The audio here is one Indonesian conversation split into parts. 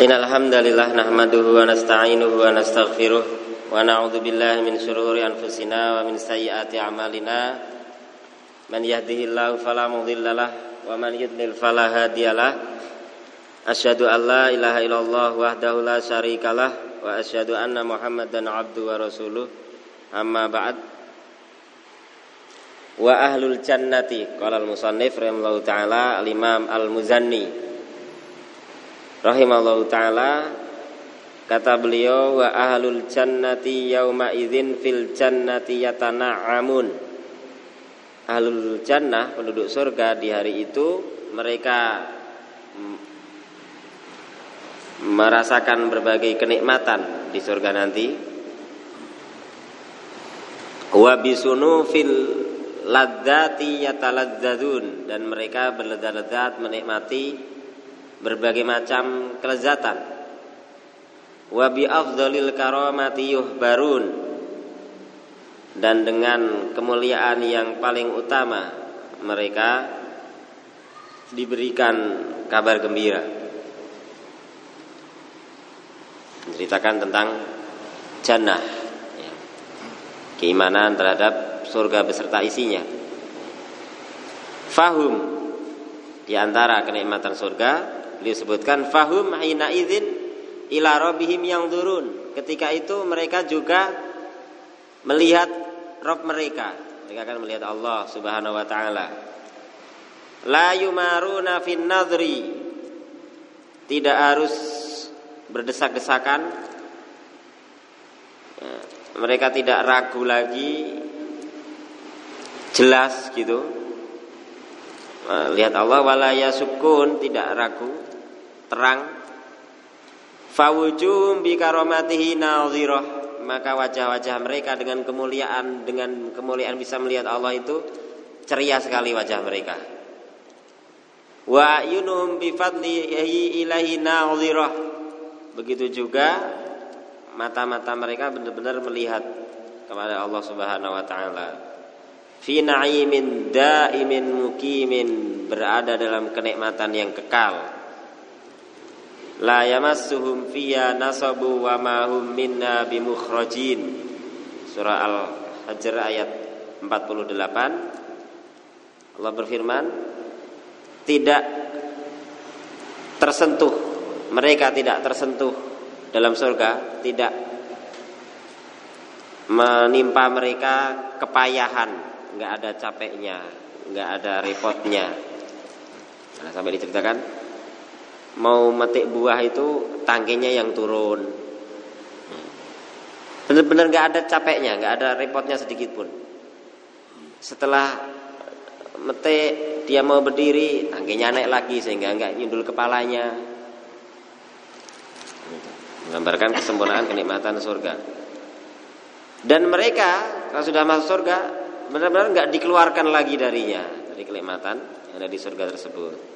Hamdalillah nahmaduhu wa nasta'inuhu wa nastaghfiruh wa na'udzu billahi min shururi anfusina wa min sayyiati a'malina. Man yahdihillahu fala mudhillalah wa man yudlil fala hadiyalah asyhadu an la ilaha illallah wahdahu la syarikalah wa asyhadu anna muhammadan abdu wa rasuluh. Amma ba'd. Wa ahlul jannati qala al musannif rahimallahu taala al imam al muzanni rahimallahu taala kata beliau wa ahlul jannati yauma idzin fil jannati yatana'amun. Ahlul jannah penduduk surga di hari itu mereka merasakan berbagai kenikmatan di surga nanti. Wa bisunu fil ladzati yataladzadzun dan mereka berlezat-lezat menikmati berbagai macam kelezatan. Wa bi afdhalil karamati yuhbarun. Dan dengan kemuliaan yang paling utama mereka diberikan kabar gembira. Menceritakan tentang jannah ya. keimanan terhadap surga beserta isinya. Fahum di antara kenikmatan surga Beliau sebutkan fahum hina idzin ila rabbihim yang turun. Ketika itu mereka juga melihat Rob mereka. Mereka akan melihat Allah Subhanahu wa taala. La yumaruna fin nadri. Tidak harus berdesak-desakan. Mereka tidak ragu lagi jelas gitu lihat Allah walaya sukun tidak ragu terang. Fawujum bi karomatihi maka wajah-wajah mereka dengan kemuliaan dengan kemuliaan bisa melihat Allah itu ceria sekali wajah mereka. Wa yunum bi fadlihi ilahi nadhirah begitu juga mata-mata mereka benar-benar melihat kepada Allah Subhanahu wa taala. Fi na'imin daimin mukimin berada dalam kenikmatan yang kekal la yamassuhum fiya nasabu wa ma hum minna bimukhrajin. Surah al-hajr ayat 48 Allah berfirman tidak tersentuh mereka tidak tersentuh dalam surga tidak menimpa mereka kepayahan nggak ada capeknya nggak ada repotnya. Nah, sampai diceritakan mau metik buah itu tangkinya yang turun. Benar-benar nggak ada capeknya, nggak ada repotnya sedikit pun. Setelah metik dia mau berdiri, tangkinya naik lagi sehingga nggak nyundul kepalanya. Menggambarkan kesempurnaan kenikmatan surga. Dan mereka kalau sudah masuk surga benar-benar nggak dikeluarkan lagi darinya dari kenikmatan yang ada di surga tersebut.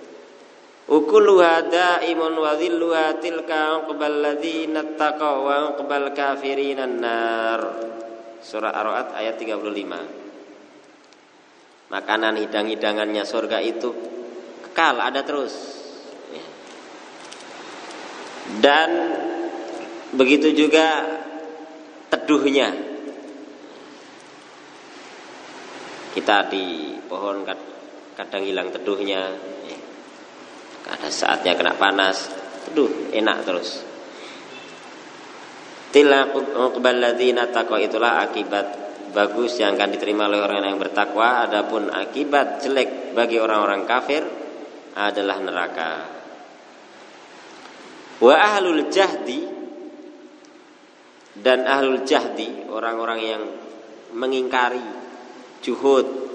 Ukuluha daimun wa dhilluha tilka uqbal ladzina taqaw wa uqbal kafirinan nar. Surah Ar-Ra'd ayat 35. Makanan hidang-hidangannya surga itu kekal ada terus. Dan begitu juga teduhnya. Kita di pohon kadang hilang teduhnya, ada saatnya kena panas. Aduh, enak terus. Tilaqbal ladzina taqwa itulah akibat bagus yang akan diterima oleh orang yang bertakwa, adapun akibat jelek bagi orang-orang kafir adalah neraka. Wa ahlul jahdi dan ahlul jahdi orang-orang yang mengingkari juhud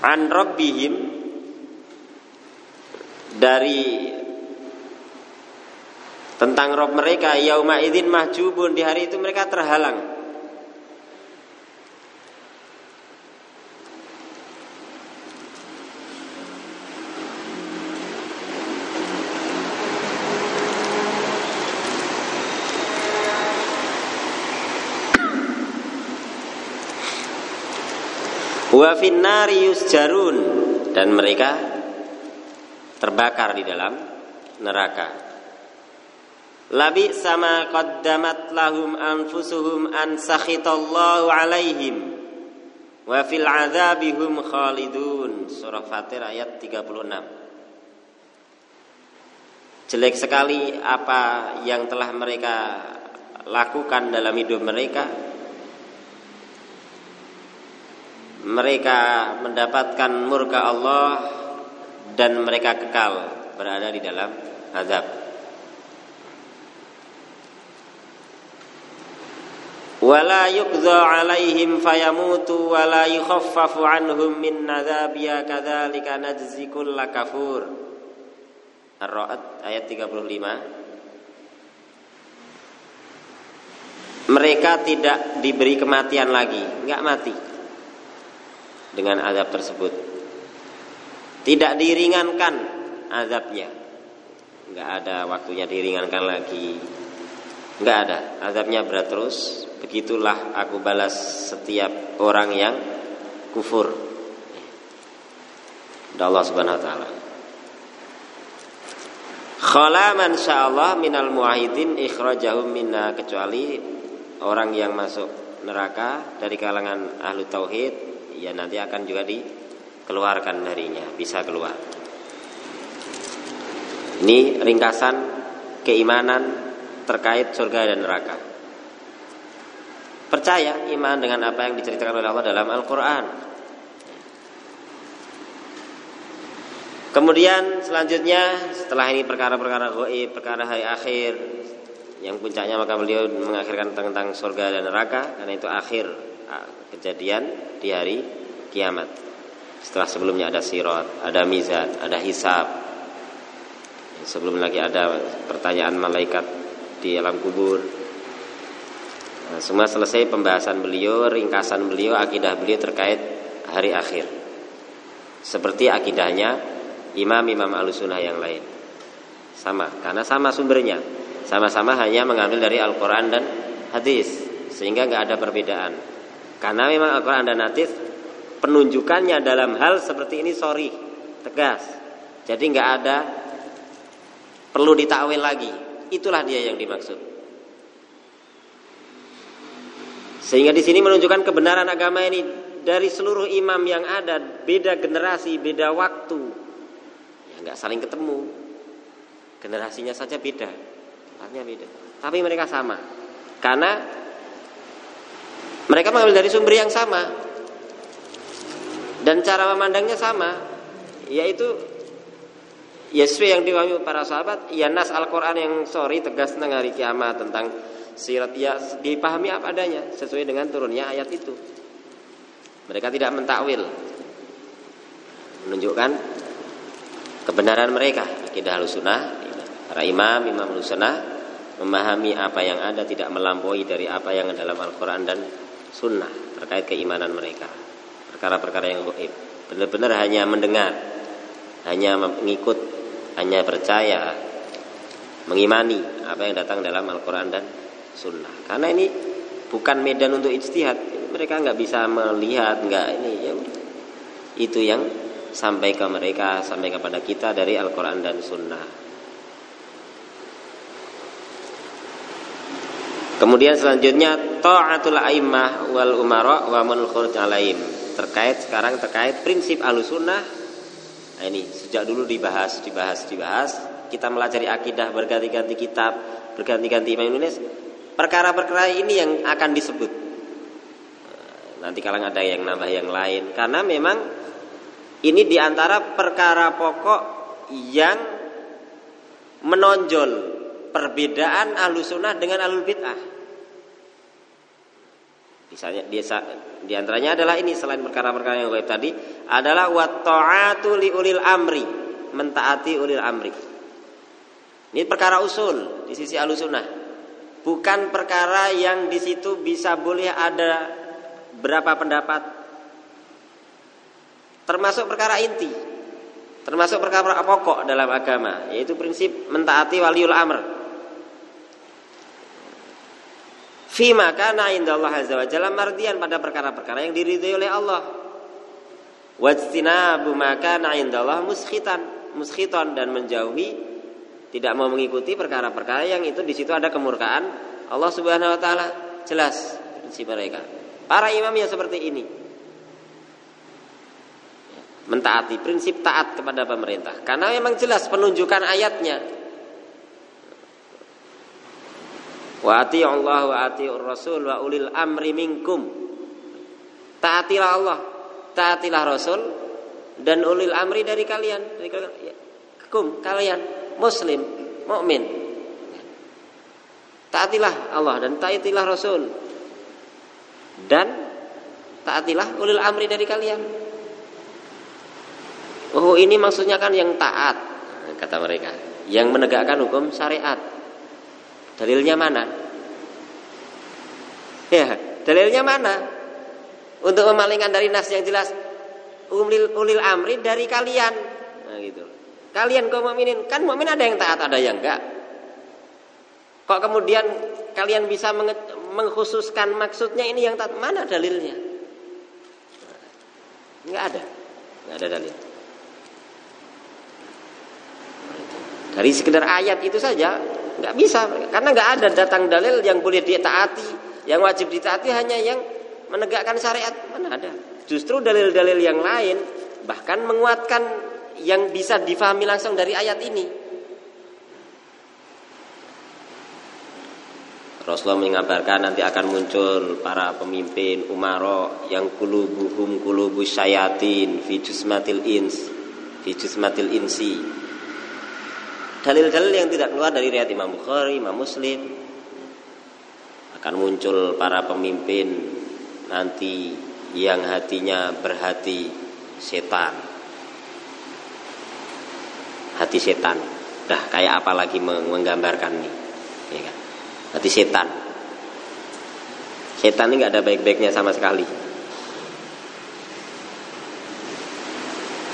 an rabbihim dari tentang Rob mereka yauma idzin mahjubun di hari itu mereka terhalang wa finnari yusjarun dan mereka terbakar di dalam neraka. Labi sama qaddamat lahum anfusuhum an sakhitallahu alaihim wa fil adzabihum khalidun. Surah Fatir ayat 36. Jelek sekali apa yang telah mereka lakukan dalam hidup mereka. Mereka mendapatkan murka Allah dan mereka kekal berada di dalam azab. wala yuqdha alaihim fayamutu wala yukhaffafu anhum min nadzabiya kadzalika najzi kulla kafur. Ar-Ra'd ayat 35 Mereka tidak diberi kematian lagi, enggak mati dengan azab tersebut. Tidak diringankan azabnya. Enggak ada waktunya diringankan lagi. Enggak ada, azabnya berat terus Begitulah aku balas setiap orang yang kufur. Allah Subhanahu wa taala. Khala man sya'allah minal muahidin ikhrajahum minna kecuali orang yang masuk neraka dari kalangan ahlu tauhid ya nanti akan juga dikeluarkan darinya, bisa keluar. Ini ringkasan keimanan terkait surga dan neraka. Percaya iman dengan apa yang diceritakan oleh Allah dalam Al-Quran Kemudian selanjutnya setelah ini perkara-perkara goib, perkara hari akhir yang puncaknya maka beliau mengakhirkan tentang surga dan neraka karena itu akhir kejadian di hari kiamat. Setelah sebelumnya ada sirat, ada mizan, ada hisab. Sebelum lagi ada pertanyaan malaikat di alam kubur, Nah, semua selesai pembahasan beliau, ringkasan beliau, akidah beliau terkait hari akhir. Seperti akidahnya imam-imam alusunah yang lain. Sama, karena sama sumbernya. Sama-sama hanya mengambil dari Al-Quran dan hadis. Sehingga nggak ada perbedaan. Karena memang Al-Quran dan hadis penunjukannya dalam hal seperti ini sorry, tegas. Jadi nggak ada perlu ditakwil lagi. Itulah dia yang dimaksud. Sehingga di sini menunjukkan kebenaran agama ini dari seluruh imam yang ada, beda generasi, beda waktu. Ya nggak saling ketemu. Generasinya saja beda. Artinya beda. Tapi mereka sama. Karena mereka mengambil dari sumber yang sama. Dan cara memandangnya sama, yaitu ya yang diwami para sahabat, ya nas Al-Qur'an yang sorry tegas tentang hari kiamat tentang sirat ya dipahami apa adanya sesuai dengan turunnya ayat itu. Mereka tidak mentakwil. Menunjukkan kebenaran mereka akidah sunnah para imam imam sunnah memahami apa yang ada tidak melampaui dari apa yang dalam Al-Qur'an dan sunnah terkait keimanan mereka. Perkara-perkara yang gaib. Benar-benar hanya mendengar, hanya mengikut, hanya percaya, mengimani apa yang datang dalam Al-Quran dan sunnah. Karena ini bukan medan untuk ijtihad. Mereka nggak bisa melihat, nggak ini ya Itu yang sampai ke mereka, sampai kepada kita dari Al-Quran dan Sunnah. Kemudian selanjutnya taatul a'immah wal umara wa man alaihim. Terkait sekarang terkait prinsip Ahlussunnah. Nah ini sejak dulu dibahas, dibahas, dibahas. Kita melajari akidah berganti-ganti kitab, berganti-ganti imam Indonesia Perkara-perkara ini yang akan disebut. Nanti kalau ada yang nambah yang lain, karena memang ini di antara perkara pokok yang menonjol perbedaan ahlu sunnah dengan ahlu bid'ah. Misalnya dia di antaranya adalah ini selain perkara-perkara yang gaib tadi adalah wa ta'atu li ulil amri, mentaati ulil amri. Ini perkara usul di sisi ahlu sunnah bukan perkara yang di situ bisa boleh ada berapa pendapat termasuk perkara inti termasuk perkara pokok dalam agama yaitu prinsip mentaati waliul amr fima kana indallah azza wa jalla mardian pada perkara-perkara yang diridhoi oleh Allah. Wajtinabu maka indallah muskhitan muskhitan dan menjauhi tidak mau mengikuti perkara-perkara yang itu di situ ada kemurkaan Allah Subhanahu wa taala. Jelas prinsip mereka. Para imam yang seperti ini. Mentaati prinsip taat kepada pemerintah. Karena memang jelas penunjukan ayatnya wa Allah wa atiur rasul wa ulil amri minkum. Taatilah Allah taatilah rasul dan ulil amri dari kalian dari kalian ya, kum kalian muslim mukmin. Taatilah Allah dan taatilah rasul dan taatilah ulil amri dari kalian. Oh ini maksudnya kan yang taat kata mereka, yang menegakkan hukum syariat. Dalilnya mana? Ya, dalilnya mana? Untuk memalingkan dari nas yang jelas ulil, ulil amri dari kalian. Nah, gitu. Kalian kaum mukminin, kan mukmin ada yang taat, ada yang enggak. Kok kemudian kalian bisa mengkhususkan maksudnya ini yang taat? Mana dalilnya? Enggak ada. Enggak ada dalil. Dari sekedar ayat itu saja nggak bisa karena nggak ada datang dalil yang boleh ditaati, yang wajib ditaati hanya yang menegakkan syariat mana ada. Justru dalil-dalil yang lain bahkan menguatkan yang bisa difahami langsung dari ayat ini. Rasulullah mengabarkan nanti akan muncul para pemimpin umaro yang kulubuhum kulubus syayatin fi jusmatil ins fi jusmatil insi dalil-dalil yang tidak keluar dari riwayat Imam Bukhari, Imam Muslim akan muncul para pemimpin nanti yang hatinya berhati setan. Hati setan. Dah kayak apa lagi menggambarkan nih? Ya kan? Hati setan. Setan ini nggak ada baik-baiknya sama sekali.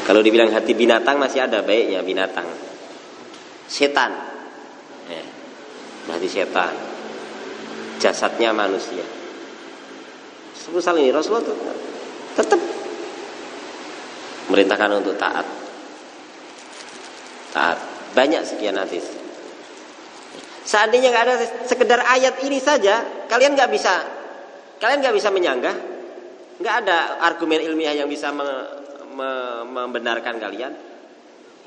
Kalau dibilang hati binatang masih ada baiknya binatang setan. Ya, berarti setan. Jasadnya manusia. Sebesar ini Rasulullah tetap merintahkan untuk taat. Taat. Banyak sekian hadis. Seandainya nggak ada sekedar ayat ini saja kalian nggak bisa kalian nggak bisa menyanggah? Nggak ada argumen ilmiah yang bisa me, me, membenarkan kalian?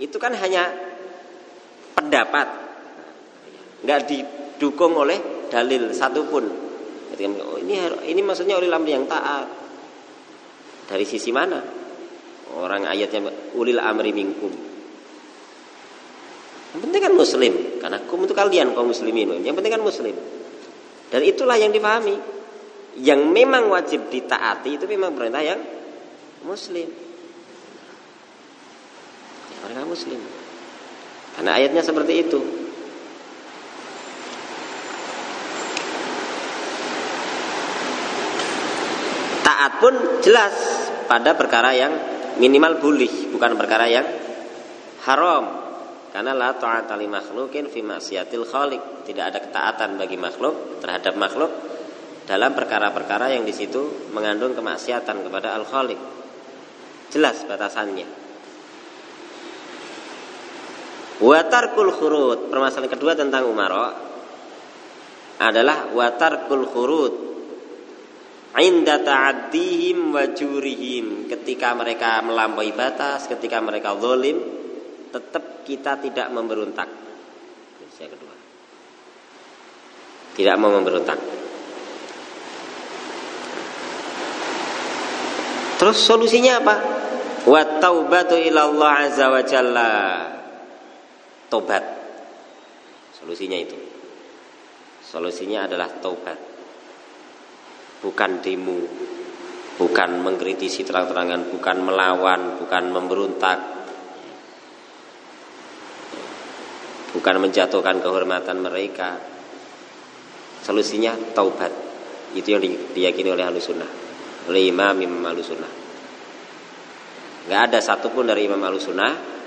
Itu kan hanya pendapat. Nggak didukung oleh dalil satupun. Oh, ini ini maksudnya ulil amri yang taat. Dari sisi mana? Orang ayatnya ulil amri minkum. Yang penting kan muslim karena kum itu kalian kaum muslimin. Yang penting kan muslim. Dan itulah yang dipahami yang memang wajib ditaati itu memang perintah yang muslim. Mereka muslim karena ayatnya seperti itu. Taat pun jelas pada perkara yang minimal boleh, bukan perkara yang haram. Karena la ta'ata li makhlukin fi maksiatil khaliq. Tidak ada ketaatan bagi makhluk terhadap makhluk dalam perkara-perkara yang di situ mengandung kemaksiatan kepada al-khaliq. Jelas batasannya. Watarkul khurut Permasalahan kedua tentang umaro Adalah watarkul khurut Inda ta'addihim wajurihim Ketika mereka melampaui batas Ketika mereka zolim Tetap kita tidak memberontak. Yang kedua. Tidak mau memberontak. Terus solusinya apa? Wa taubatu ilallah azza wa jalla tobat. Solusinya itu. Solusinya adalah tobat. Bukan demo, bukan mengkritisi terang-terangan, bukan melawan, bukan memberontak. Bukan menjatuhkan kehormatan mereka. Solusinya taubat. Itu yang diyakini oleh Ahlus Sunnah. Oleh Imam Imam Ahlus Sunnah. Gak ada satupun dari Imam Ahlus Sunnah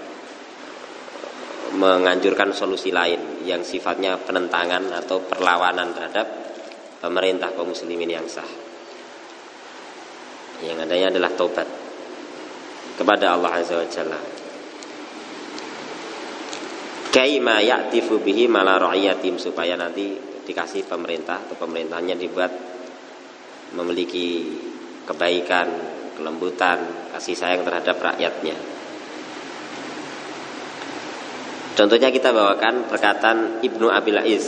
menganjurkan solusi lain yang sifatnya penentangan atau perlawanan terhadap pemerintah kaum muslimin yang sah. Yang adanya adalah taubat. kepada Allah Azza wa Jalla. Kaima ya'tifu bihi mala ra'iyatim supaya nanti dikasih pemerintah atau pemerintahnya dibuat memiliki kebaikan, kelembutan, kasih sayang terhadap rakyatnya. Contohnya kita bawakan perkataan Ibnu Abil Is,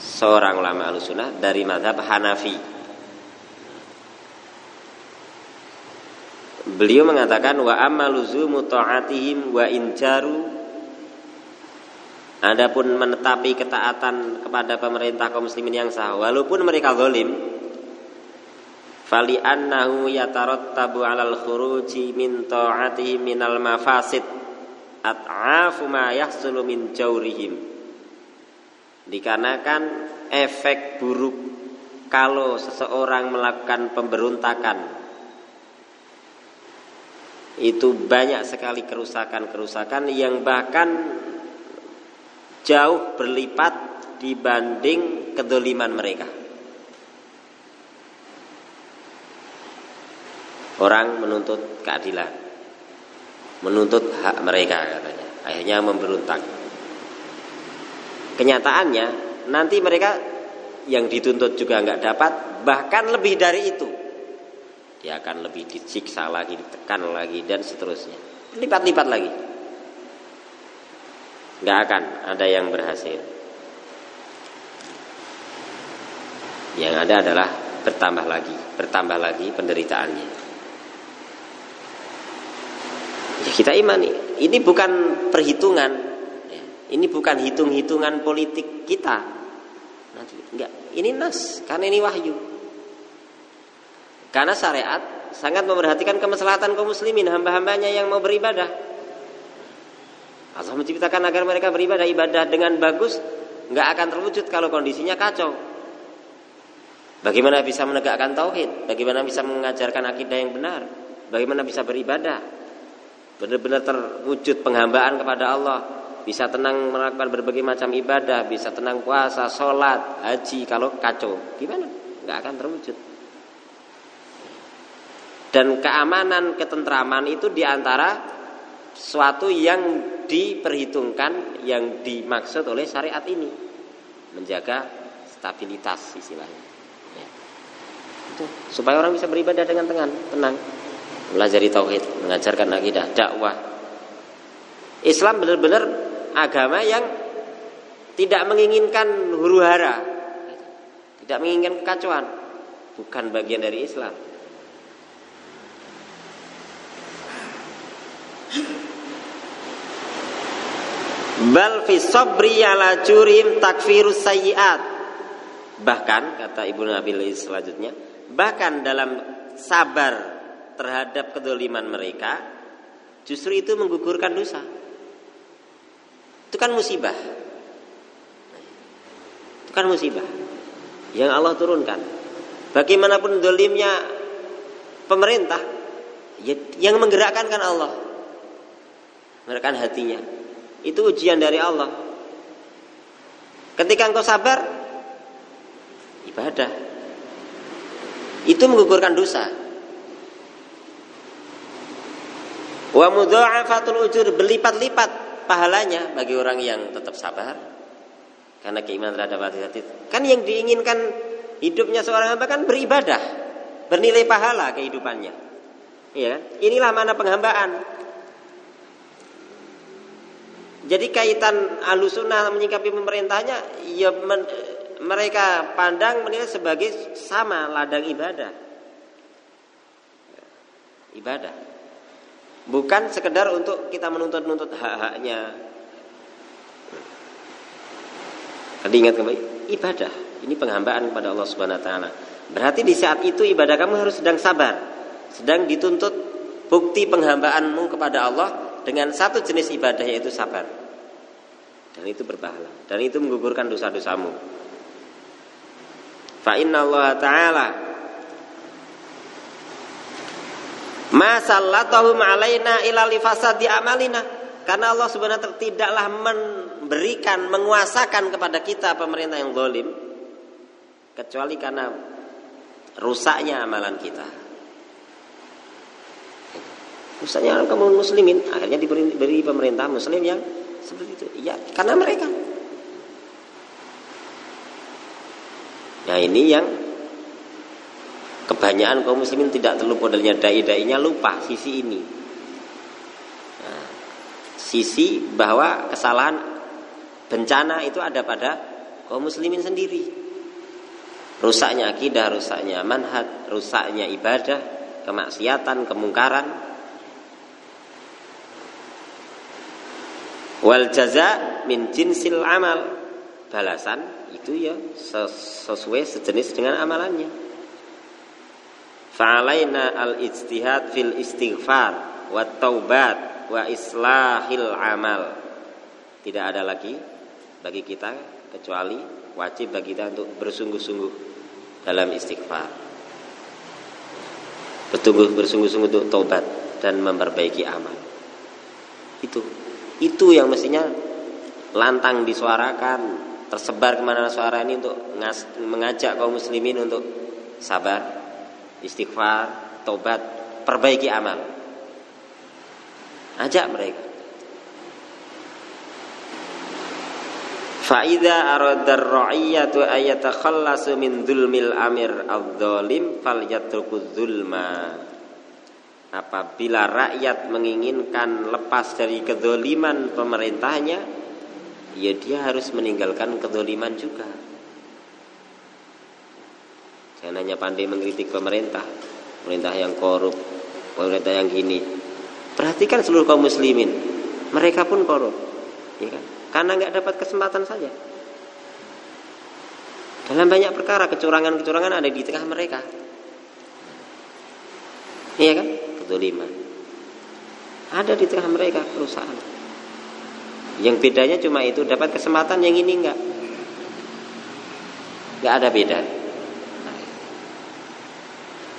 seorang ulama al-sunnah dari mazhab Hanafi. Beliau mengatakan wa amaluzumu ta'atihim wa injaru Adapun menetapi ketaatan kepada pemerintah kaum muslimin yang sah walaupun mereka zalim fali annahu yatarattabu 'alal khuruji min ta'atihim minal mafasid at'afu ma yahsulu min jawrihim. Dikarenakan efek buruk kalau seseorang melakukan pemberontakan. Itu banyak sekali kerusakan-kerusakan yang bahkan jauh berlipat dibanding kedoliman mereka. Orang menuntut keadilan, menuntut hak mereka katanya. Akhirnya memberontak. Kenyataannya nanti mereka yang dituntut juga nggak dapat, bahkan lebih dari itu dia akan lebih disiksa lagi, ditekan lagi dan seterusnya. Lipat-lipat lagi. Gak akan ada yang berhasil. Yang ada adalah bertambah lagi, bertambah lagi penderitaannya. Ya, kita imani, ini bukan perhitungan, ya, ini bukan hitung-hitungan politik kita. Nanti enggak, ini nas, karena ini wahyu. Karena syariat sangat memperhatikan kemaslahatan kaum muslimin, hamba-hambanya yang mau beribadah. Allah menciptakan agar mereka beribadah ibadah dengan bagus, nggak akan terwujud kalau kondisinya kacau. Bagaimana bisa menegakkan tauhid? Bagaimana bisa mengajarkan akidah yang benar? Bagaimana bisa beribadah? Benar-benar terwujud penghambaan kepada Allah, bisa tenang melakukan berbagai macam ibadah, bisa tenang puasa, sholat, haji. Kalau kacau, gimana? Nggak akan terwujud. Dan keamanan, ketentraman itu di antara suatu yang diperhitungkan, yang dimaksud oleh syariat ini. Menjaga stabilitas istilahnya. Ya. Supaya orang bisa beribadah dengan tenang, tenang. Melajari tauhid, mengajarkan akidah, dakwah. Islam benar-benar agama yang tidak menginginkan huru hara, tidak menginginkan kekacauan, bukan bagian dari Islam. Bal fi sabri ala jurim takfirus sayyiat. Bahkan kata Ibnu Nabil selanjutnya, bahkan dalam sabar terhadap kedoliman mereka, justru itu menggugurkan dosa. Itu kan musibah. Itu kan musibah yang Allah turunkan. Bagaimanapun dolimnya pemerintah, ya, yang menggerakkan kan Allah. Menggerakkan hatinya. Itu ujian dari Allah. Ketika engkau sabar, ibadah. Itu menggugurkan dosa. Wa mudha'afatul ujur berlipat-lipat pahalanya bagi orang yang tetap sabar. Karena keimanan terhadap hati-hati. Kan yang diinginkan hidupnya seorang hamba kan beribadah, bernilai pahala kehidupannya. Ya, inilah mana penghambaan. Jadi kaitan alusunah menyikapi pemerintahnya, ya men, mereka pandang menilai sebagai sama ladang ibadah. Ibadah. Bukan sekedar untuk kita menuntut-nuntut hak-haknya. Tadi ingat kembali, ibadah. Ini penghambaan kepada Allah Subhanahu wa taala. Berarti di saat itu ibadah kamu harus sedang sabar. Sedang dituntut bukti penghambaanmu kepada Allah dengan satu jenis ibadah yaitu sabar. Dan itu berpahala dan itu menggugurkan dosa-dosamu. Fa inna Allah taala ma sallatahum alaina ila di amalina karena Allah wa tidaklah memberikan menguasakan kepada kita pemerintah yang zalim kecuali karena rusaknya amalan kita. Misalnya kaum muslimin akhirnya diberi, diberi pemerintah muslim yang seperti itu. Ya, karena mereka. Nah ini yang kebanyakan kaum muslimin tidak terlalu modelnya dai-dainya lupa sisi ini. Nah, sisi bahwa kesalahan bencana itu ada pada kaum muslimin sendiri. Rusaknya akidah, rusaknya manhaj, rusaknya ibadah, kemaksiatan, kemungkaran. Wal jaza min jinsil amal. Balasan itu ya sesuai sejenis dengan amalannya. Fa'alaina al-ijtihad fil istighfar wa taubat wa islahil amal. Tidak ada lagi bagi kita kecuali wajib bagi kita untuk bersungguh-sungguh dalam istighfar. Betul bersungguh-sungguh untuk taubat dan memperbaiki amal. Itu itu yang mestinya lantang disuarakan tersebar ke mana suara ini untuk mengajak kaum muslimin untuk sabar, istighfar, tobat, perbaiki amal. Ajak mereka. Fa'idha aradar ra'iyatu ayatakhallasu min dhulmil amir al-dhalim falyatruku dhulma. Apabila rakyat menginginkan lepas dari kedoliman pemerintahnya, ya dia harus meninggalkan kedoliman juga. Jangan hanya pandai mengkritik pemerintah, pemerintah yang korup, pemerintah yang gini. Perhatikan seluruh kaum muslimin, mereka pun korup, ya kan? Karena nggak dapat kesempatan saja. Dalam banyak perkara kecurangan-kecurangan ada di tengah mereka. Iya kan? Kedoliman. Ada di tengah mereka perusahaan. Yang bedanya cuma itu dapat kesempatan yang ini enggak. Enggak ada beda.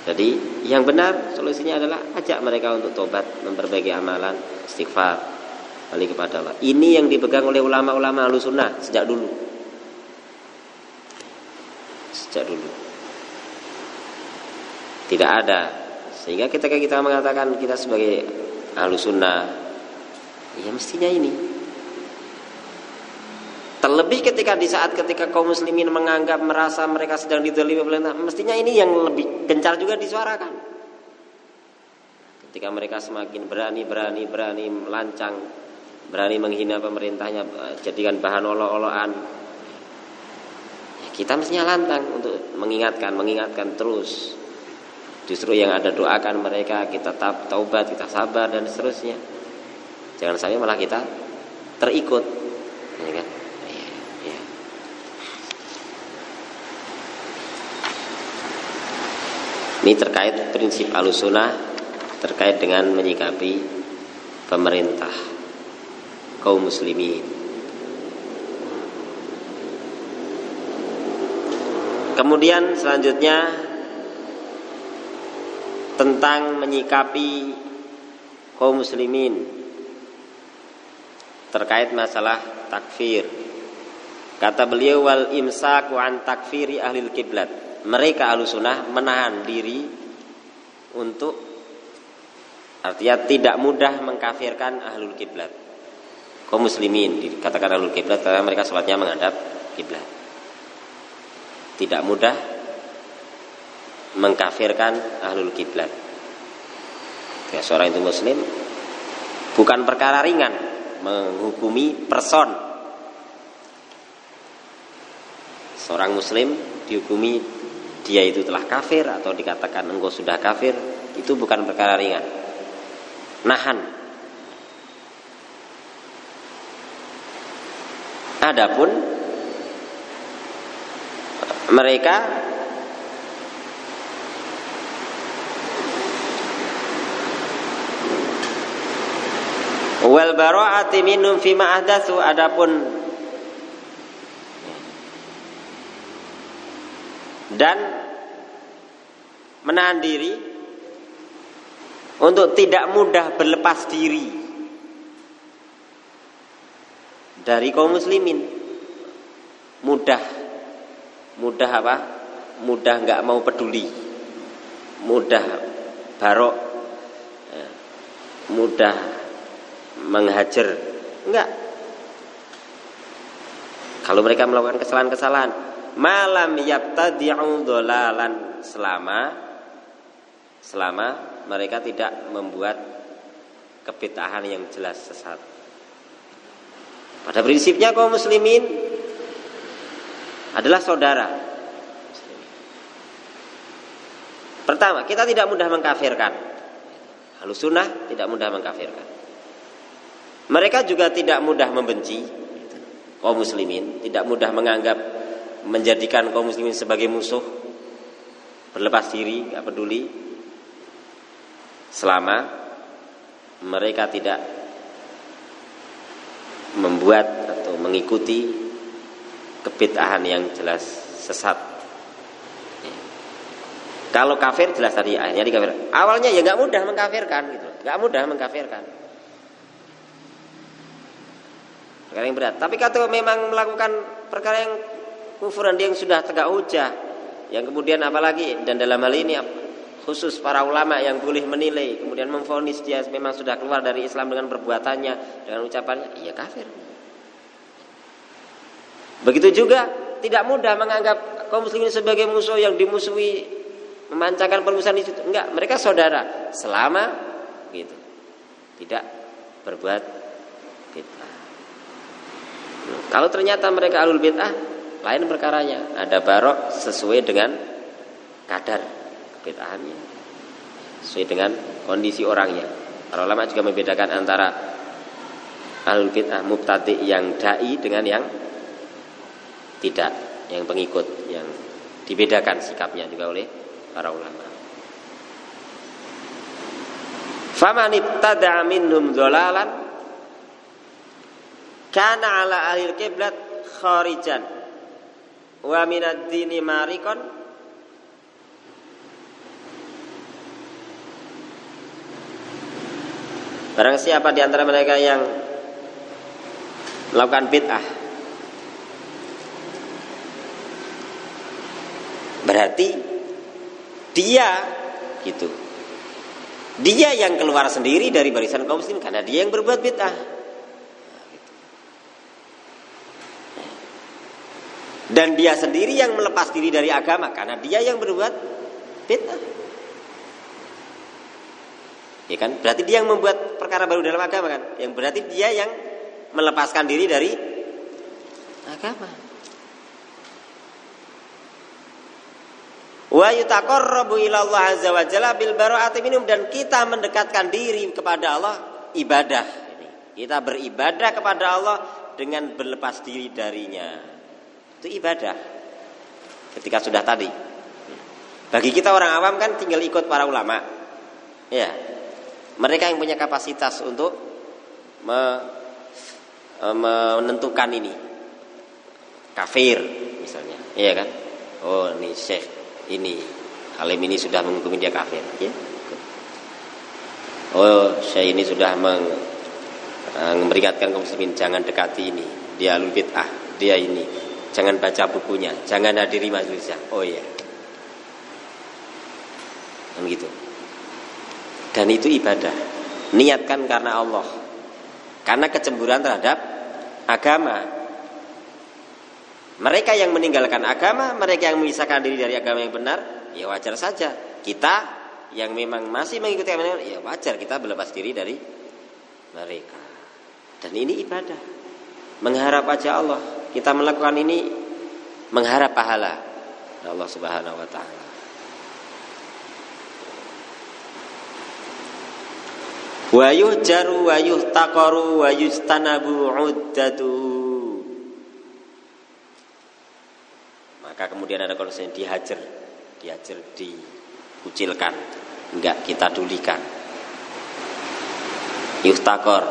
Jadi yang benar solusinya adalah ajak mereka untuk tobat, memperbaiki amalan, istighfar, balik kepada Allah. Ini yang dipegang oleh ulama-ulama sunnah sejak dulu. Sejak dulu. Tidak ada. Sehingga ketika kita mengatakan kita sebagai sunnah, ya mestinya ini. Terlebih ketika di saat ketika kaum muslimin menganggap merasa mereka sedang didolimi pemerintah, mestinya ini yang lebih gencar juga disuarakan. Ketika mereka semakin berani, berani, berani melancang, berani menghina pemerintahnya, jadikan bahan olo-oloan, kita mestinya lantang untuk mengingatkan, mengingatkan terus. Justru yang ada doakan mereka, kita taubat, kita sabar dan seterusnya. Jangan sampai malah kita terikut, ya kan? Ini terkait prinsip alusuna terkait dengan menyikapi pemerintah kaum muslimin. Kemudian selanjutnya tentang menyikapi kaum muslimin terkait masalah takfir. Kata beliau wal imsaku an takfiri ahli kiblat mereka alusunah menahan diri untuk artinya tidak mudah mengkafirkan ahlul kiblat. Kaum muslimin dikatakan ahlul kiblat karena mereka sholatnya menghadap kiblat. Tidak mudah mengkafirkan ahlul kiblat. Ya seorang itu muslim bukan perkara ringan menghukumi person. Seorang muslim dihukumi dia itu telah kafir atau dikatakan engkau sudah kafir itu bukan perkara ringan. Nahan. Adapun mereka wal bara'ati minhum fima adapun dan menahan diri untuk tidak mudah berlepas diri dari kaum muslimin mudah mudah apa mudah nggak mau peduli mudah barok ya. mudah menghajar. Enggak. Kalau mereka melakukan kesalahan-kesalahan, malam yabtadi'u dolalan selama selama mereka tidak membuat kebitahan yang jelas sesat. Pada prinsipnya kaum muslimin adalah saudara. Pertama, kita tidak mudah mengkafirkan. Halus sunnah tidak mudah mengkafirkan. Mereka juga tidak mudah membenci kaum muslimin, tidak mudah menganggap menjadikan kaum muslimin sebagai musuh, berlepas diri, nggak peduli. Selama mereka tidak membuat atau mengikuti kebid'ahan yang jelas sesat. Kalau kafir jelas tadi akhirnya dikafir. Awalnya ya nggak mudah mengkafirkan gitu, nggak mudah mengkafirkan. Perkara yang berat. Tapi kalau memang melakukan perkara yang kufuran dia yang sudah tegak hujah, yang kemudian apalagi dan dalam hal ini khusus para ulama yang boleh menilai kemudian memfonis dia memang sudah keluar dari Islam dengan perbuatannya dengan ucapannya iya kafir. Begitu juga tidak mudah menganggap kaum muslimin sebagai musuh yang dimusuhi memancarkan permusuhan itu enggak mereka saudara selama gitu tidak berbuat bid'ah. Kalau ternyata mereka alul bid'ah lain perkaranya ada barok sesuai dengan kadar kebid'ahannya sesuai dengan kondisi orangnya. Para ulama juga membedakan antara alul bid'ah mubtadi yang dai dengan yang tidak, yang pengikut, yang dibedakan sikapnya juga oleh para ulama. Faman ibtada'a minhum dhalalan kana ala ahli kiblat kharijan wa minad dini marikon Barang siapa di antara mereka yang melakukan bid'ah Berarti dia gitu. Dia yang keluar sendiri dari barisan kaum muslim karena dia yang berbuat bid'ah. Dan dia sendiri yang melepas diri dari agama karena dia yang berbuat bid'ah. Ya kan? Berarti dia yang membuat perkara baru dalam agama kan? Yang berarti dia yang melepaskan diri dari agama. Wa yutaqarrabu ila Allah azza wa jalla bil bara'ati minum dan kita mendekatkan diri kepada Allah ibadah Kita beribadah kepada Allah dengan berlepas diri darinya. Itu ibadah. Ketika sudah tadi. Bagi kita orang awam kan tinggal ikut para ulama. Ya, mereka yang punya kapasitas untuk me, e, menentukan ini. Kafir misalnya, iya kan? Oh, ini syekh ini alim ini sudah menghukumi dia kafir, ya. Oh, syekh ini sudah meng, e, memperingatkan kaum muslimin jangan dekati ini. Dia alul bid'ah, dia ini. Jangan baca bukunya, jangan hadiri majelisnya. Oh iya. Kan gitu. Dan itu ibadah. Niatkan karena Allah. Karena kecemburuan terhadap agama. Mereka yang meninggalkan agama, mereka yang memisahkan diri dari agama yang benar, ya wajar saja. Kita yang memang masih mengikuti agama, ya wajar kita berlepas diri dari mereka. Dan ini ibadah. Mengharap aja Allah. Kita melakukan ini mengharap pahala Allah Subhanahu wa taala. wa yuhjaru wa yuhtaqaru wa yustanabu uddatu. Maka kemudian ada konsep dihajar dihajar dikucilkan. Enggak kita dulikan. Yuhtakor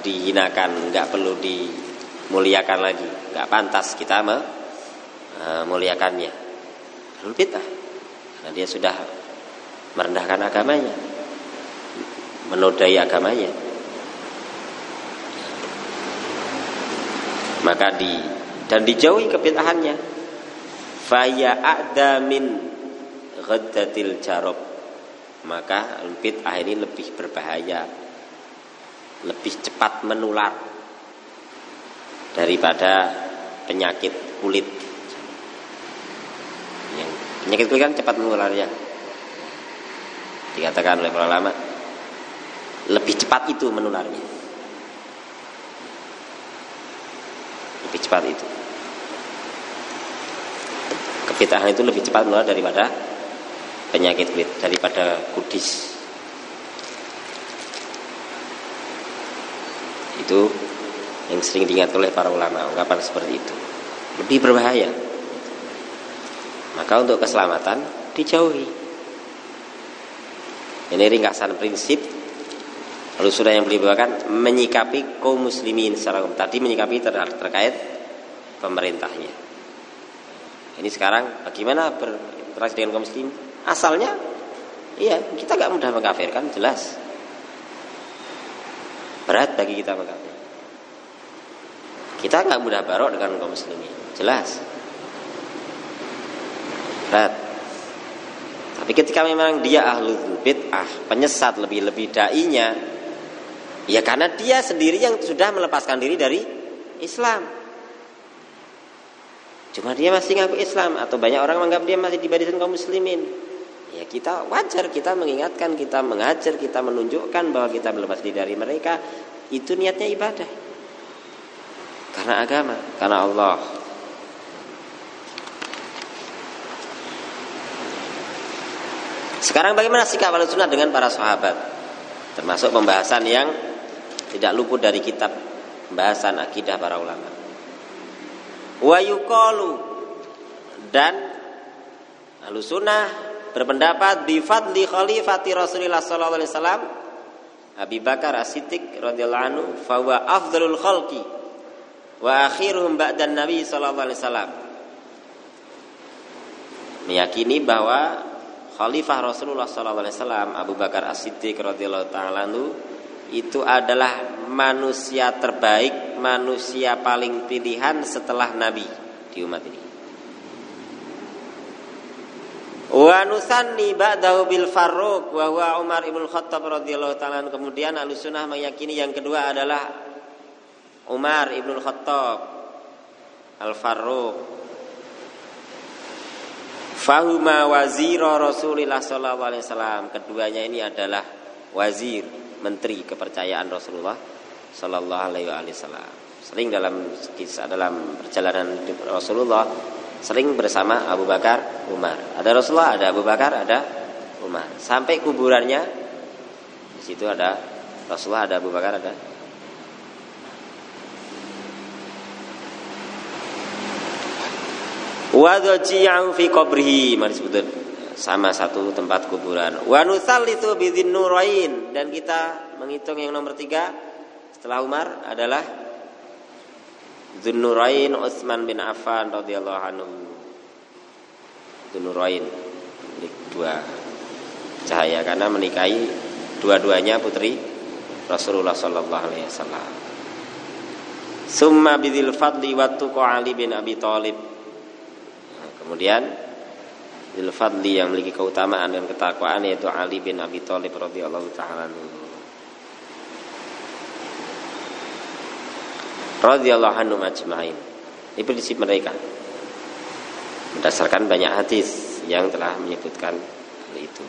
dihinakan. Enggak perlu dimuliakan lagi enggak pantas kita memuliakannya lalu bid'ah karena dia sudah merendahkan agamanya. Menodai agamanya. Maka di dan dijauhi kebid'ahannya faya a'da min ghaddatil jarob. Maka bid'ah ini lebih berbahaya. Lebih cepat menular. Daripada penyakit kulit. Penyakit kulit kan cepat menularnya. Dikatakan oleh para ulama lebih cepat itu menularnya. Lebih cepat itu. Kebitahan itu lebih cepat menular daripada penyakit kulit, daripada kudis. Itu yang sering diingat oleh para ulama, ungkapan seperti itu. Lebih berbahaya. Maka untuk keselamatan dijauhi. Ini ringkasan prinsip Lalu sudah yang beliau bawakan menyikapi kaum muslimin secara umum. Tadi menyikapi ter terkait pemerintahnya. Ini sekarang bagaimana berinteraksi dengan kaum muslim? Asalnya, iya kita nggak mudah mengkafirkan, jelas. Berat bagi kita mengkafir. Kita nggak mudah barok dengan kaum muslimin, jelas. Berat. Tapi ketika memang dia ahlul bid'ah, penyesat lebih-lebih dai-nya, Ya karena dia sendiri yang sudah melepaskan diri dari Islam. Cuma dia masih ngaku Islam atau banyak orang menganggap dia masih di barisan kaum muslimin. Ya kita wajar kita mengingatkan, kita mengajar, kita menunjukkan bahwa kita melepas diri dari mereka. Itu niatnya ibadah. Karena agama, karena Allah. Sekarang bagaimana sikap wali sunnah dengan para sahabat? Termasuk pembahasan yang tidak luput dari kitab pembahasan akidah para ulama. Wa yuqalu dan Ahlussunnah berpendapat bi fadli khalifati Rasulullah sallallahu alaihi wasallam Abi Bakar As-Siddiq radhiyallahu anhu fa huwa afdalul khalqi wa akhiruhum ba'dan Nabi sallallahu alaihi wasallam meyakini bahwa khalifah Rasulullah sallallahu alaihi wasallam Abu Bakar As-Siddiq radhiyallahu taala itu adalah manusia terbaik, manusia paling pilihan setelah Nabi di umat ini. Wa nusanni ba'dahu bil Farruq wa huwa Umar ibn Khattab radhiyallahu taala kemudian Ahlussunnah meyakini yang kedua adalah Umar ibn Khattab Al Farruq Fahuma wazira Rasulullah sallallahu alaihi wasallam keduanya ini adalah wazir menteri kepercayaan Rasulullah Shallallahu Alaihi Wasallam. Sering dalam kisah dalam perjalanan Rasulullah sering bersama Abu Bakar, Umar. Ada Rasulullah, ada Abu Bakar, ada Umar. Sampai kuburannya di situ ada Rasulullah, ada Abu Bakar, ada Wadhaji'u fi qabrihi mari sebutkan sama satu tempat kuburan. Wa itu bidzin nurain dan kita menghitung yang nomor tiga setelah Umar adalah Dzunurain Utsman bin Affan radhiyallahu anhu. Dzunurain dua cahaya karena menikahi dua-duanya putri Rasulullah sallallahu alaihi wasallam. Summa bidzil fadli wa Ali bin Abi Thalib. Kemudian Zul Fadli yang memiliki keutamaan dan ketakwaan yaitu Ali bin Abi Thalib radhiyallahu taala radhiyallahu anhu majma'in. Ini prinsip mereka. Berdasarkan banyak hadis yang telah menyebutkan hal itu.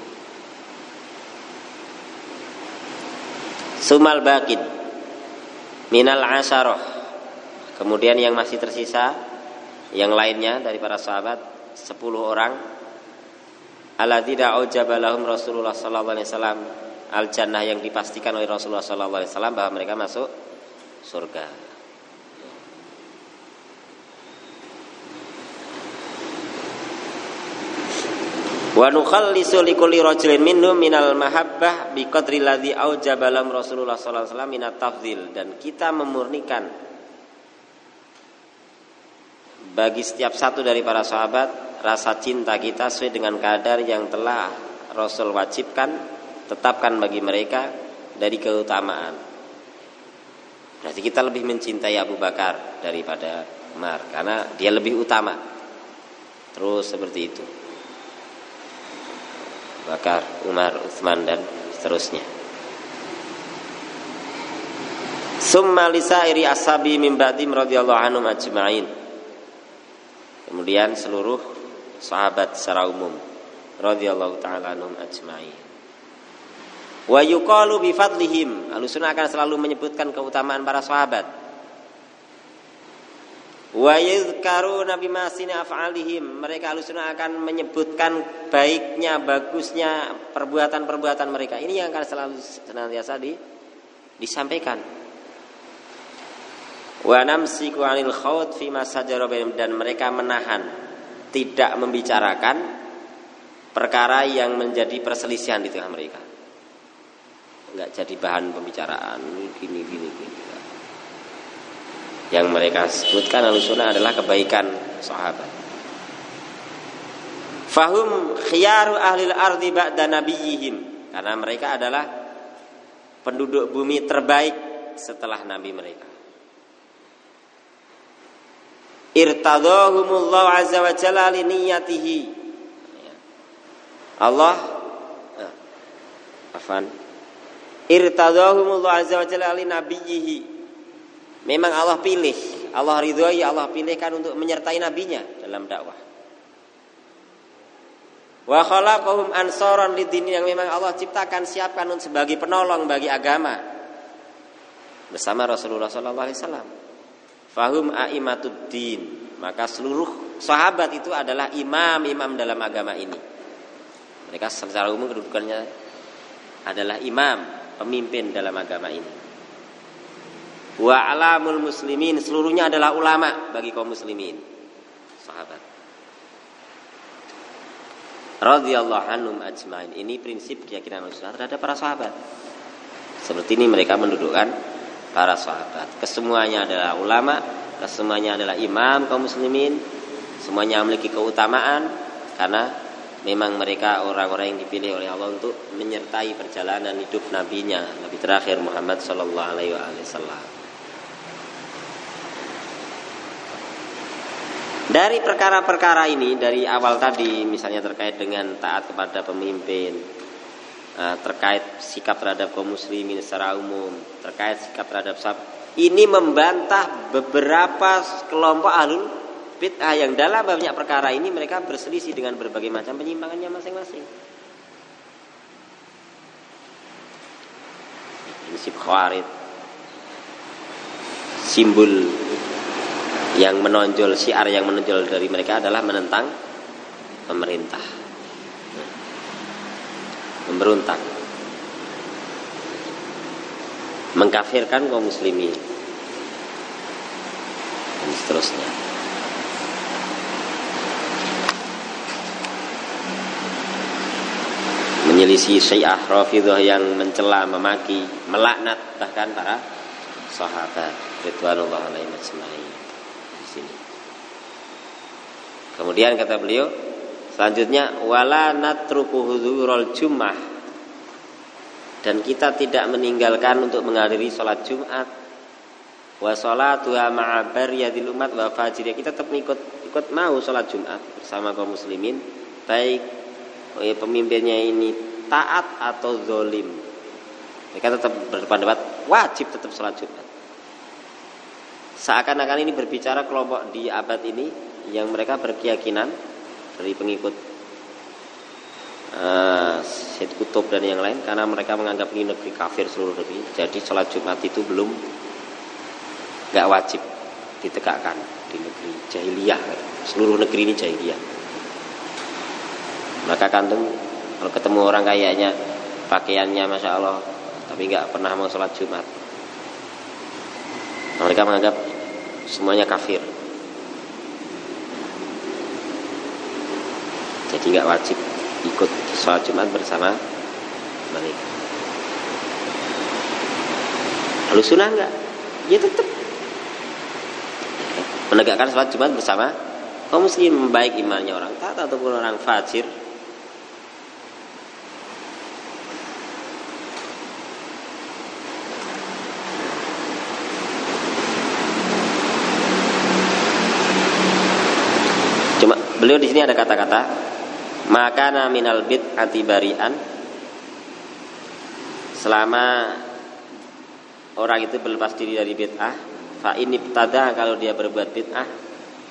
Sumal bakin minal asaroh. Kemudian yang masih tersisa yang lainnya dari para sahabat 10 orang. Alladzina aujaba lahum Rasulullah wasallam. Al jannah yang dipastikan oleh Rasulullah wasallam bahwa mereka masuk surga. Wa nukhallisu likulli rajulin minhum minal mahabbah bi qadri ladzi aujaba Rasulullah sallallahu alaihi wasallam minat tafdhil. Dan kita memurnikan bagi setiap satu dari para sahabat rasa cinta kita sesuai dengan kadar yang telah Rasul wajibkan tetapkan bagi mereka dari keutamaan. Berarti kita lebih mencintai Abu Bakar daripada Umar karena dia lebih utama. Terus seperti itu. Bakar, Umar, Utsman dan seterusnya. Summa lisairi ashabi min radhiyallahu anhum ajma'in. Kemudian seluruh sahabat secara umum radhiyallahu taala anhum ajma'in. Wa yuqalu bi fadlihim. Ahlussunnah akan selalu menyebutkan keutamaan para sahabat. Wa yadhkaruna bima af'alihim. Mereka Ahlussunnah akan menyebutkan baiknya, bagusnya perbuatan-perbuatan mereka. Ini yang akan selalu senantiasa di, disampaikan anil fi dan mereka menahan tidak membicarakan perkara yang menjadi perselisihan di tengah mereka. Enggak jadi bahan pembicaraan gini gini gini. Yang mereka sebutkan alusuna adalah kebaikan sahabat. Fahum khiyaru ahlil ardi ba'da nabiyihim. Karena mereka adalah penduduk bumi terbaik setelah nabi mereka irtadahumullahu azza wa jalla li niyatihi Allah eh, afan. Irtadahumullahu azza wa jalla li nabiyhi memang Allah pilih Allah ridhoi Allah pilihkan untuk menyertai nabinya dalam dakwah. Wa khalaqahum ansaran lidini yang memang Allah ciptakan siapkan sebagai penolong bagi agama. Bersama Rasulullah sallallahu alaihi wasallam Fahum din Maka seluruh sahabat itu adalah imam-imam dalam agama ini. Mereka secara umum kedudukannya adalah imam, pemimpin dalam agama ini. Wa alamul muslimin seluruhnya adalah ulama bagi kaum muslimin. Sahabat. Radhiyallahu anhum ajmain. Ini prinsip keyakinan Rasulullah terhadap para sahabat. Seperti ini mereka mendudukkan para sahabat. Kesemuanya adalah ulama, kesemuanya adalah imam kaum muslimin, semuanya memiliki keutamaan karena memang mereka orang-orang yang dipilih oleh Allah untuk menyertai perjalanan hidup nabinya, nabi terakhir Muhammad sallallahu alaihi wasallam. Dari perkara-perkara ini dari awal tadi misalnya terkait dengan taat kepada pemimpin, terkait sikap terhadap kaum muslimin secara umum, terkait sikap terhadap sahabat. Ini membantah beberapa kelompok ahlul bid'ah yang dalam banyak perkara ini mereka berselisih dengan berbagai macam penyimpangannya masing-masing. Prinsip khawarid simbol yang menonjol siar yang menonjol dari mereka adalah menentang pemerintah memberontak. Mengkafirkan kaum muslimin. Dan seterusnya. Menyelisih Syiah Rafidah yang mencela, memaki, melaknat bahkan para sahabat ridwanullah alaihi di sini. Kemudian kata beliau, Selanjutnya wala natruku jum'ah. Dan kita tidak meninggalkan untuk menghadiri sholat Jumat. Wa sholatuha ma'a bariyadil umat wa fajir kita tetap ikut ikut mau sholat Jumat bersama kaum muslimin. Baik oh pemimpinnya ini taat atau zolim. Mereka tetap berpendapat wajib tetap sholat Jumat. Seakan-akan ini berbicara kelompok di abad ini yang mereka berkeyakinan dari pengikut uh, Syed Kutub dan yang lain karena mereka menganggap ini negeri kafir seluruh negeri. Jadi sholat Jumat itu belum nggak wajib ditegakkan di negeri jahiliyah. Seluruh negeri ini jahiliyah. Maka kantung kalau ketemu orang kayaknya pakaiannya masya Allah tapi nggak pernah mau sholat Jumat. Mereka menganggap semuanya kafir jadi nggak wajib ikut sholat Jumat bersama mereka. Lalu sunnah nggak? Ya tetap menegakkan sholat Jumat bersama kaum muslim baik imannya orang taat ataupun orang fajir Cuma beliau di sini ada kata-kata maka minal bid'ati bari'an. Selama orang itu berlepas diri dari bid'ah fa ini tada kalau dia berbuat bid'ah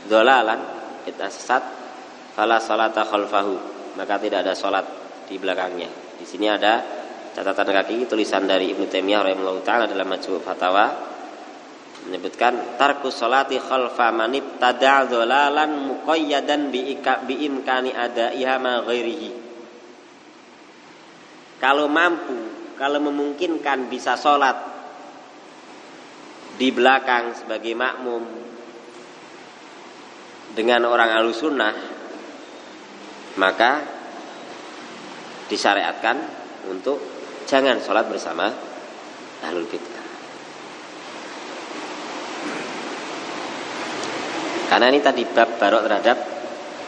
dolalan bid'ah sesat fala salata khalfahu. Maka tidak ada salat di belakangnya. Di sini ada catatan kaki tulisan dari Ibnu Taimiyah rahimahullah taala dalam Majmu' Fatawa menyebutkan tarku salati khalfa man ibtada dhalalan muqayyadan bi imkani adaiha ma ghairihi. Kalau mampu kalau memungkinkan bisa sholat di belakang sebagai makmum dengan orang alusunnah maka disyariatkan untuk jangan sholat bersama ahlul bid'ah karena ini tadi bab barok terhadap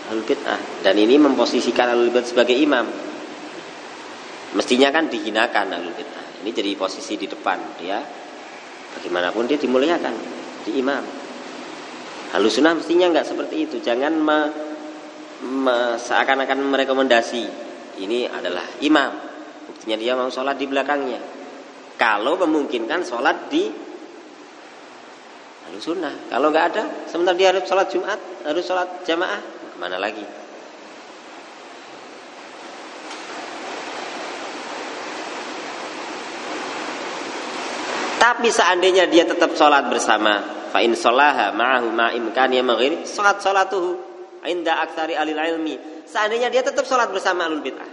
ahlul bid'ah. Dan ini memposisikan ahlul bid'ah sebagai imam. Mestinya kan dihinakan ahlul bid'ah. Ini jadi posisi di depan dia. Bagaimanapun dia dimuliakan. Di imam. Halus sunnah mestinya nggak seperti itu. Jangan me, me, seakan-akan merekomendasi. Ini adalah imam. Buktinya dia mau sholat di belakangnya. Kalau memungkinkan sholat di halus sunnah kalau nggak ada sementara dia harus sholat jumat harus sholat jamaah ke mana lagi Tapi seandainya dia tetap sholat bersama, fa in sholaha ma'ahu ma'imkan ya maghir, sholat sholatuhu inda aksari alil ilmi. Seandainya dia tetap sholat bersama alul bid'ah.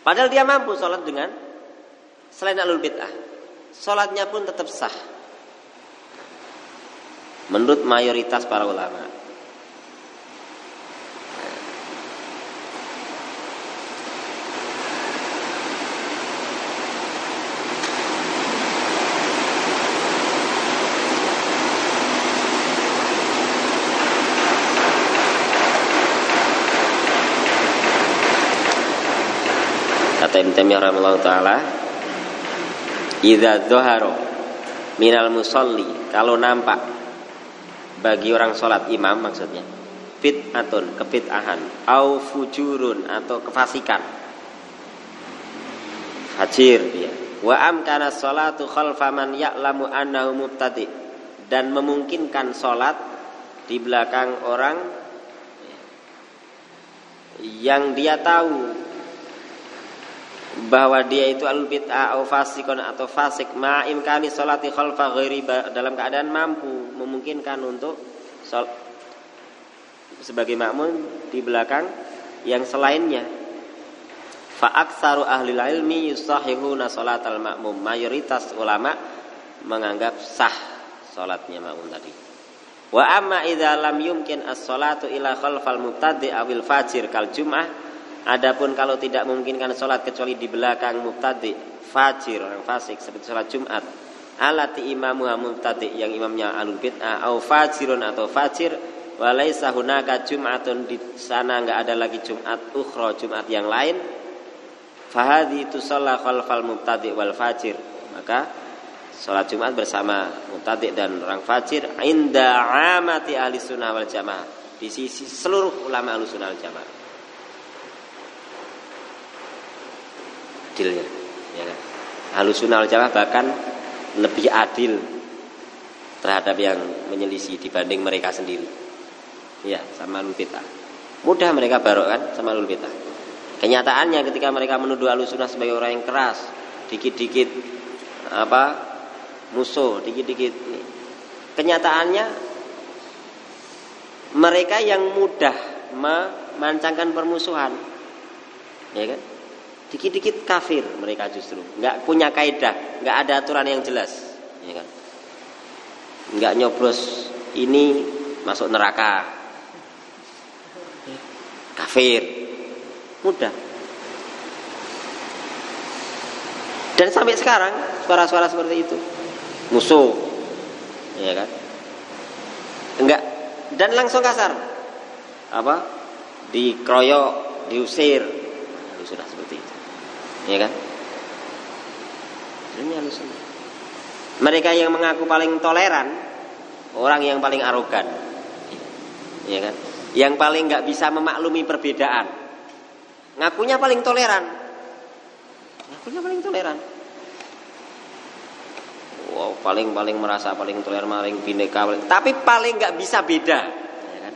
Padahal dia mampu sholat dengan selain alul bid'ah. Sholatnya pun tetap sah. Menurut mayoritas para ulama. kata Ibn Taimiyah rahimahullah taala idza dhahara minal musalli kalau nampak bagi orang sholat imam maksudnya. Atun kebid'ahan au fujurun atau kefasikan. Fajir dia. Wa amkana sholatu khalfa man ya'lamu annahu mubtadi. Dan memungkinkan sholat di belakang orang yang dia tahu bahwa dia itu al bid'ah atau fasikon atau fasik. Ma imkani salati khalfa ghairi dalam keadaan mampu memungkinkan untuk sol, sebagai makmum di belakang yang selainnya. Fa aksaru ahli ilmi yusahihuna salatal makmum. Mayoritas ulama menganggap sah salatnya makmum tadi. Wa amma idza lam yumkin as-salatu ila khalfal mubtadi awil fajir kal jum'ah Adapun kalau tidak memungkinkan sholat kecuali di belakang mubtadi, fajir orang fasik seperti sholat Jumat, alati imamu mubtadi yang imamnya alul bid'ah, au fajirun atau fajir, walaisa hunaka Jumatun di sana enggak ada lagi Jumat ukhra Jumat yang lain, fahadi itu sholat khalfal mubtadi wal fajir. Maka sholat Jumat bersama mubtadi dan orang fajir inda amati ahli sunnah wal jamaah. Di sisi seluruh ulama ahli sunnah wal jamaah adilnya ya kan? Ahlussunnah jamaah bahkan lebih adil terhadap yang menyelisih dibanding mereka sendiri. Ya sama alul mudah mereka barok kan sama alul kenyataannya ketika mereka menuduh Ahlussunnah sebagai orang yang keras dikit-dikit apa musuh dikit-dikit kenyataannya mereka yang mudah memancangkan permusuhan ya kan dikit-dikit kafir mereka justru. Nggak punya kaidah nggak ada aturan yang jelas. Ya nggak nyoblos ini masuk neraka. Kafir. Mudah. Dan sampai sekarang suara-suara seperti itu. Musuh. Ya kan? Enggak dan langsung kasar. Apa? Dikeroyok diusir. Sudah seperti itu ya kan? Ini alusunnah mereka yang mengaku paling toleran orang yang paling arogan. Ya kan? Yang paling nggak bisa memaklumi perbedaan. Ngakunya paling toleran. Ngakunya paling toleran. Wow, paling paling merasa paling toleran paling bineka paling, tapi paling nggak bisa beda. Ya kan?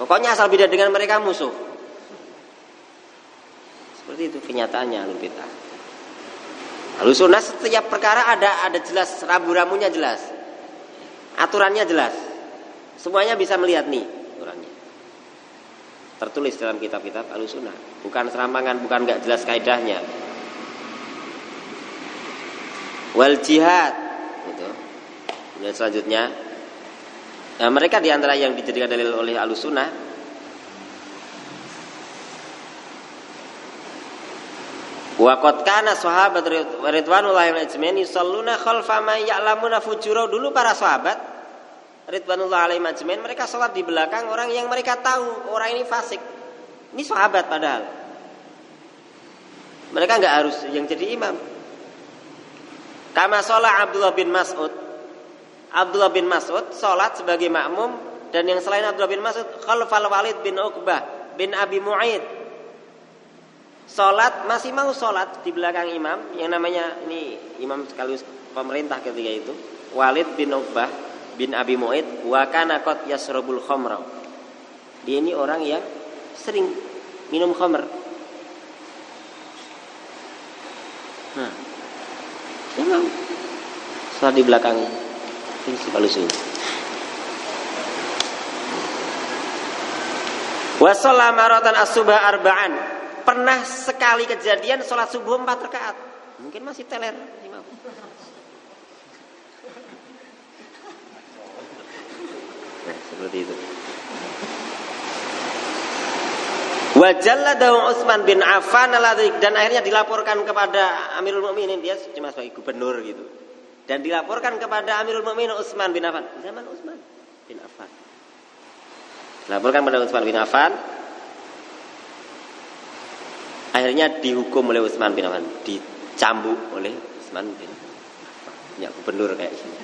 pokoknya asal beda dengan mereka musuh seperti itu kenyataannya alul bid'ah Lalu sunnah setiap perkara ada ada jelas rambu-rambunya jelas. Aturannya jelas. Semuanya bisa melihat nih aturannya. Tertulis dalam kitab-kitab sunnah bukan serampangan, bukan nggak jelas kaidahnya. Wal jihad itu. Kemudian selanjutnya Nah, mereka di antara yang dijadikan dalil oleh sunnah Wa qad kana sahabat ridwanullahi alaihim yusalluna khalfa ma ya'lamuna fujura dulu para sahabat ridwanullah alaihim ajmain mereka salat di belakang orang yang mereka tahu orang ini fasik. Ini sahabat padahal. Mereka nggak harus yang jadi imam. Kama sholat Abdullah bin Mas'ud. Abdullah bin Mas'ud sholat sebagai makmum dan yang selain Abdullah bin Mas'ud khalfal Walid bin Uqbah bin Abi Mu'aid Sholat masih mau sholat di belakang imam yang namanya ini imam sekaligus pemerintah ketika itu Walid bin Uqbah bin Abi Mu'id wa kana qad. Dia ini orang yang sering minum khamr. Nah, dia mau sholat di belakang usul. Wa sallama maratan as-subha arba'an pernah sekali kejadian sholat subuh empat rakaat. Mungkin masih teler. Nah, seperti itu. Wajalla dawu Utsman bin Affan dan akhirnya dilaporkan kepada Amirul Mukminin dia cuma sebagai gubernur gitu. Dan dilaporkan kepada Amirul Mukminin Utsman bin Affan zaman Utsman bin Affan. Dilaporkan kepada Utsman bin Affan akhirnya dihukum oleh Utsman bin Affan. Dicambuk oleh Utsman bin ya gubernur kayak gini.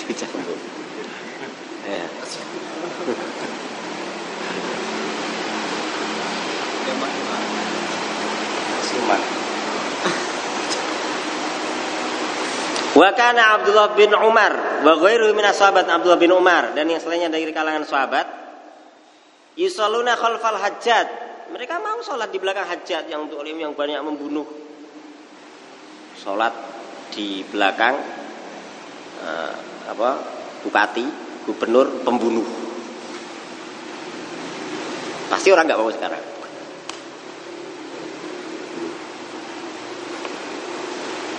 Dicambuk. Ya. Wa kana Abdullah bin Umar wa ghairuhu min sahabat Abdullah bin Umar. Dan yang selainnya dari kalangan sahabat. Yusalluna khalfal hajjat mereka mau sholat di belakang hajat yang untuk olim yang banyak membunuh. Sholat di belakang uh, apa bupati, gubernur, pembunuh. Pasti orang nggak mau sekarang.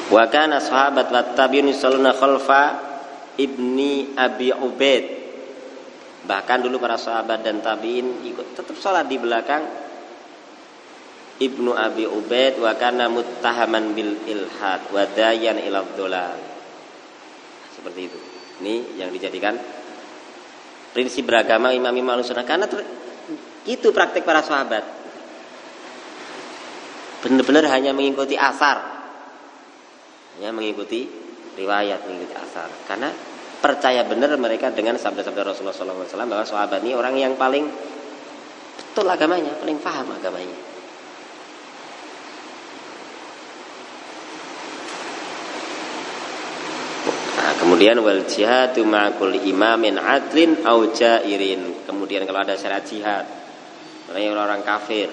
Wa kana sahabat wa tabi'un yusalluna khalfa ibni Abi Ubaid. Bahkan dulu para sahabat dan tabi'in ikut tetap sholat di belakang Ibnu Abi Ubaid wa kana muttahaman bil ilhad wa dayan ila. Seperti itu. Ini yang dijadikan prinsip beragama imam-imam sunnah karena itu praktik para sahabat. Benar-benar hanya mengikuti asar. Hanya mengikuti riwayat, mengikuti asar. Karena percaya benar mereka dengan sabda-sabda Rasulullah SAW bahwa sahabat ini orang yang paling betul agamanya, paling paham agamanya. Kemudian wal jihadu ma'kul imamin adlin au jairin. Kemudian kalau ada syarat jihad, orang orang kafir.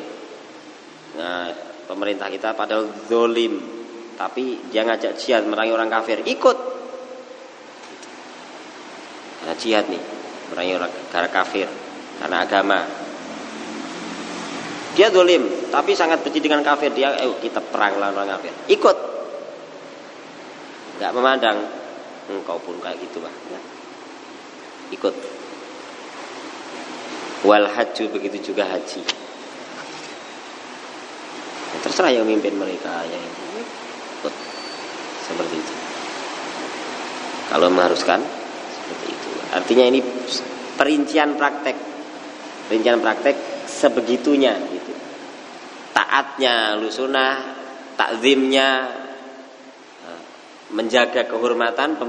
Nah, pemerintah kita padahal zolim, tapi dia ngajak jihad merangi orang kafir, ikut. Karena jihad nih, merangi orang karena kafir, karena agama. Dia zolim, tapi sangat benci dengan kafir. Dia, eh kita perang lawan orang kafir, ikut. Gak memandang engkau pun kayak gitu lah ya. ikut. Wal haji begitu juga haji. Ya, terserah yang memimpin mereka ya ikut. Seperti itu. Kalau mengharuskan seperti itu. Artinya ini perincian praktek. Perincian praktek sebegitunya gitu. Taatnya lusunah takzimnya menjaga kehormatan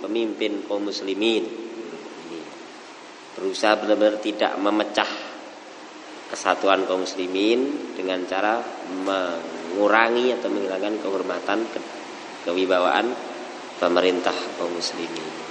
pemimpin kaum muslimin. Berusaha benar-benar tidak memecah kesatuan kaum muslimin dengan cara mengurangi atau menghilangkan kehormatan kewibawaan pemerintah kaum muslimin